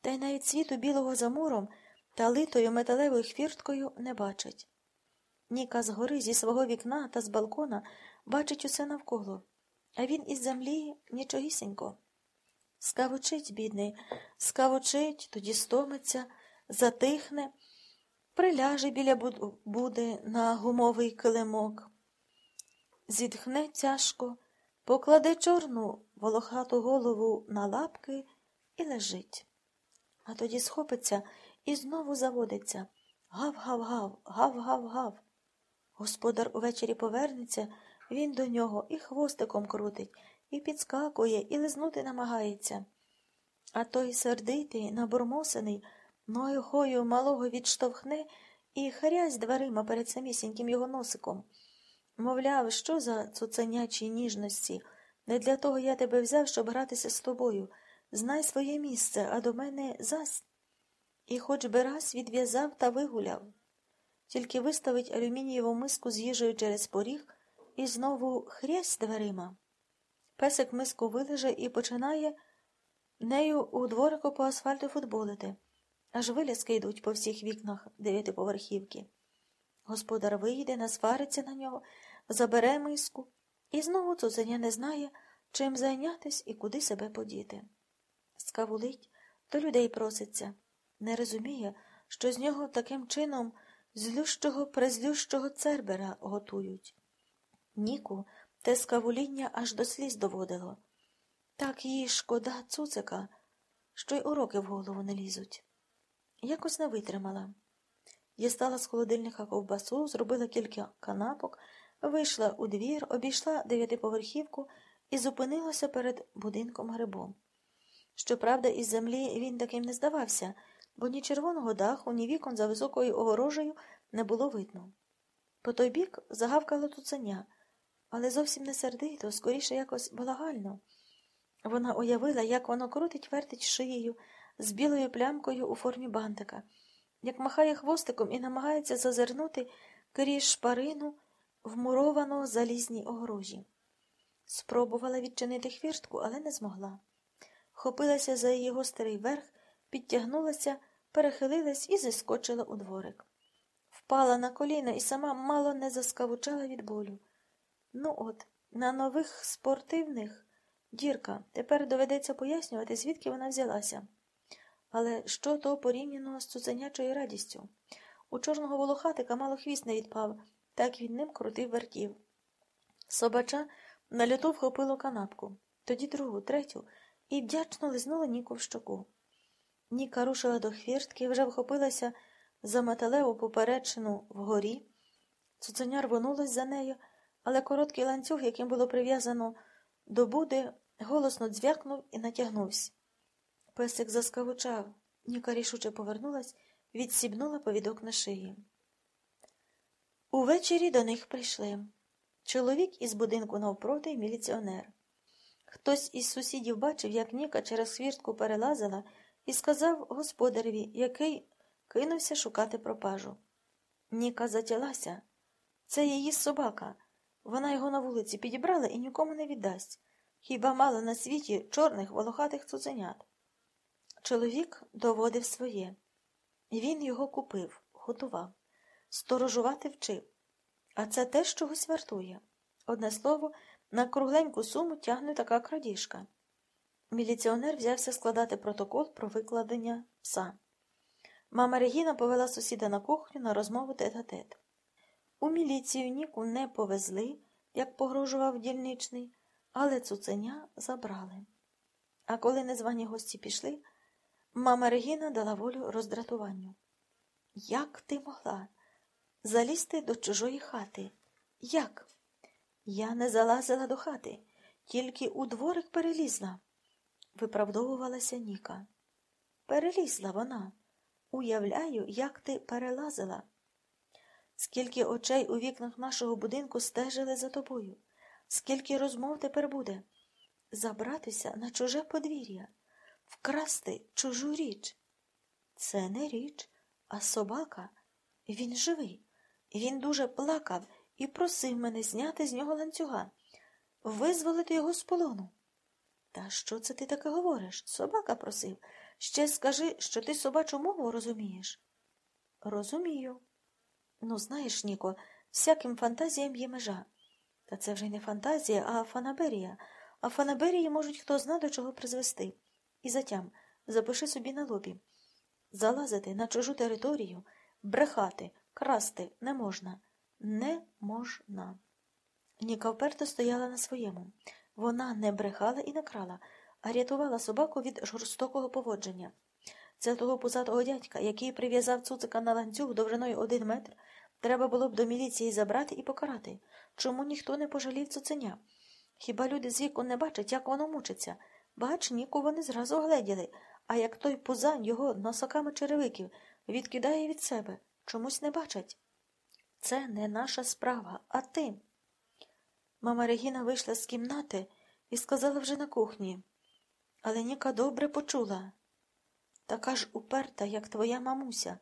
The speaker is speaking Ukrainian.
та й навіть світу білого за муром та литою металевою хвірткою не бачить. Ніка згори зі свого вікна та з балкона бачить усе навколо, а він із землі нічогісінько. Скавучить, бідний, скавучить, тоді стомиться, затихне, приляже біля буди на гумовий килимок. Зітхне тяжко, покладе чорну волохату голову на лапки і лежить. А тоді схопиться і знову заводиться. Гав-гав-гав, гав-гав-гав. Господар увечері повернеться, він до нього і хвостиком крутить, і підскакує, і лизнути намагається. А той сердитий, набурмосений, ногою малого відштовхне і харязь дверима перед самісіньким його носиком. Мовляв, що за цуценячі ніжності? Не для того я тебе взяв, щоб гратися з тобою. Знай своє місце, а до мене зась. І хоч би раз відв'язав та вигуляв. Тільки виставить алюмінієву миску з їжею через поріг і знову хрясь дверима. Песик миску вилеже і починає нею у дворику по асфальту футболити. Аж вилязки йдуть по всіх вікнах дев'ятиповерхівки. Господар вийде, насвариться на нього, забере миску, і знову цуценя не знає, чим зайнятись і куди себе подіти. Скавулить, до людей проситься, не розуміє, що з нього таким чином злющого презлющого цербера готують. Ніку те скавуління аж до сліз доводило. Так їй шкода цуцика, що й уроки в голову не лізуть. Якось не витримала. Дістала з холодильника ковбасу, зробила кілька канапок, вийшла у двір, обійшла дев'ятиповерхівку і зупинилася перед будинком грибом. Щоправда, із землі він таким не здавався, бо ні червоного даху, ні вікон за високою огорожею не було видно. По той бік загавкало туценя, але зовсім не сердито, скоріше якось балагально. Вона уявила, як воно крутить вертить шиєю з білою плямкою у формі бантика, як махає хвостиком і намагається зазирнути крізь шпарину, вмуровану залізній огорожі. Спробувала відчинити хвіртку, але не змогла. Хопилася за її гострий верх, підтягнулася, перехилилась і зіскочила у дворик. Впала на коліна і сама мало не заскавучала від болю. Ну от, на нових спортивних дірка, тепер доведеться пояснювати, звідки вона взялася. Але що то порівняно з цуценячою радістю? У чорного волохатика мало хвіст не відпав, так він ним крутив вертів. Собача на люту вхопило канапку, тоді другу, третю, і вдячно лизнула Ніку в щоку. Ніка рушила до хвіртки, вже вхопилася за металеву поперечину вгорі. Цуценя рвонулась за нею, але короткий ланцюг, яким було прив'язано до буди, голосно дзвякнув і натягнувся. Песик заскавучав. Ніка рішуче повернулась, відсібнула повідок на шиї. Увечері до них прийшли. Чоловік із будинку навпроти міліціонер. Хтось із сусідів бачив, як Ніка через хвіртку перелазила, і сказав господареві, який кинувся шукати пропажу. Ніка затялася. Це її собака. Вона його на вулиці підібрала і нікому не віддасть. Хіба мало на світі чорних волохатих цуценят? Чоловік доводив своє. Він його купив, готував, сторожувати вчив. А це теж чогось вартує. Одне слово, на кругленьку суму тягне така крадіжка. Міліціонер взявся складати протокол про викладення пса. Мама Регіна повела сусіда на кухню на розмову тет-а-тет. У міліцію Ніку не повезли, як погрожував дільничний, але цуценя забрали. А коли незвані гості пішли, мама Регіна дала волю роздратуванню. Як ти могла залізти до чужої хати? Як? Я не залазила до хати, тільки у дворик перелізла, виправдовувалася Ніка. Перелізла вона. Уявляю, як ти перелазила. Скільки очей у вікнах нашого будинку стежили за тобою, скільки розмов тепер буде забратися на чуже подвір'я, вкрасти чужу річ. Це не річ, а собака. Він живий. Він дуже плакав і просив мене зняти з нього ланцюга, визволити його з полону. Та що це ти таке говориш? Собака просив, Ще скажи, що ти собачу мову розумієш. Розумію. Ну, знаєш, Ніко, всяким фантазіям є межа. Та це вже й не фантазія, а фанаберія. А фанаберії можуть хто зна до чого призвести. І затям запиши собі на лобі. Залазити на чужу територію, брехати, красти не можна. Не можна. Ніка вперто стояла на своєму. Вона не брехала і не крала, а рятувала собаку від жорстокого поводження. Це того пузатого дядька, який прив'язав цуцика на ланцюг довжиною один метр, треба було б до міліції забрати і покарати. Чому ніхто не пожалів цуценя? Хіба люди з віку не бачать, як воно мучиться? Бач, Ніку вони зразу гледіли, а як той пузань його носоками черевиків відкидає від себе, чомусь не бачать. Це не наша справа, а ти. Мама Регіна вийшла з кімнати і сказала вже на кухні. Але Ніка добре почула. Така ж уперта, як твоя мамуся.